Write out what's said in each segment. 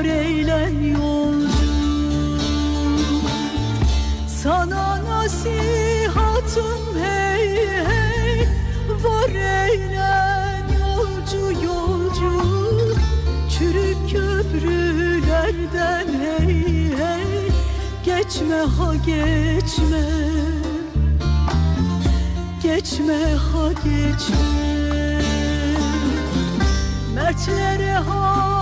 var eğlen yolcu Sana nasihatım hey hey Var eğlen yolcu yolcu. Çürük köprülerden hey hey Geçme ha geçme. Geçme ha geçme. Mertlere ha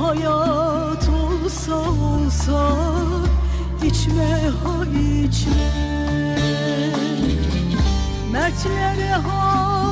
hayat olsa olsa içme ha içme. Mertlere haramdır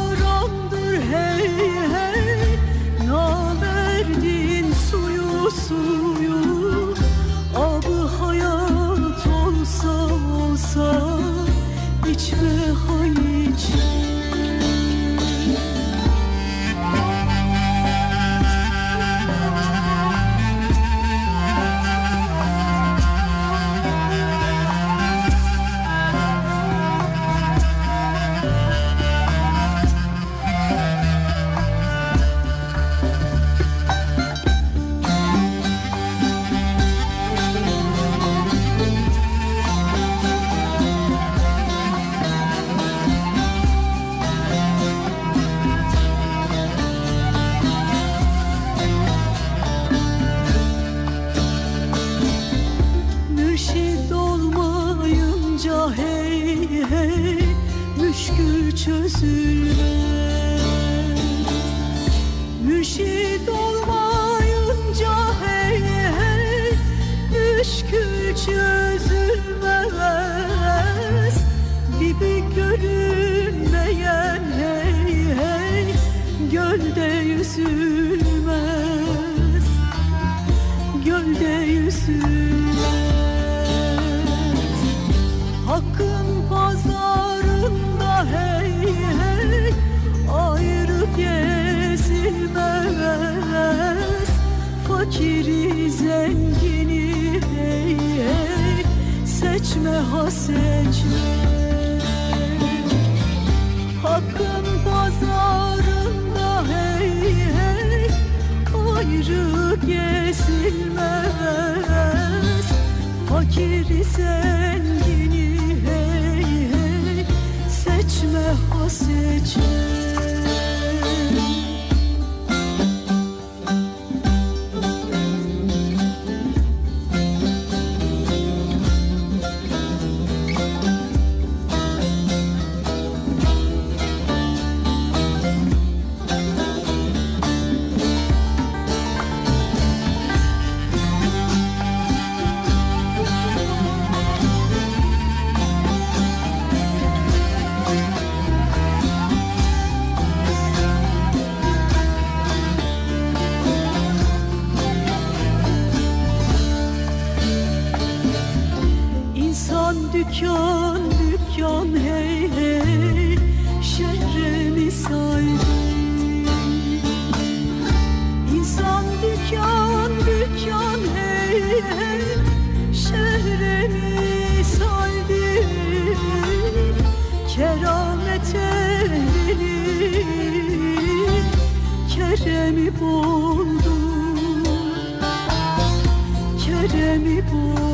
这是人 Seçme ha seçme Hakkın pazarında hey hey. Ayrı gezilmez Fakiri zengini hey hey. Seçme ha dükkan dükkan hey hey. Şehre misal İnsan dükkan dükkan hey hey. Şehre misaldir Keramet ehlini Keremi buldu Keremi buldu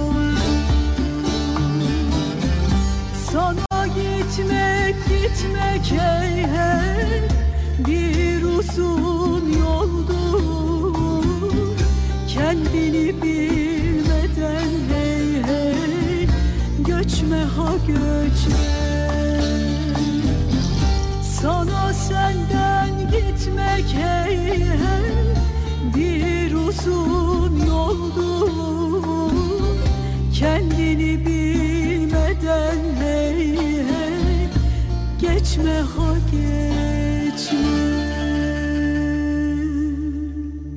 hey hey Bir uzun yoldur. Kendini bilmeden hey hey Göçme ha göçme. Sana senden gitmek hey hey Bir uzun yoldur. Kendini bilmeden hey hey چه میخوگی چت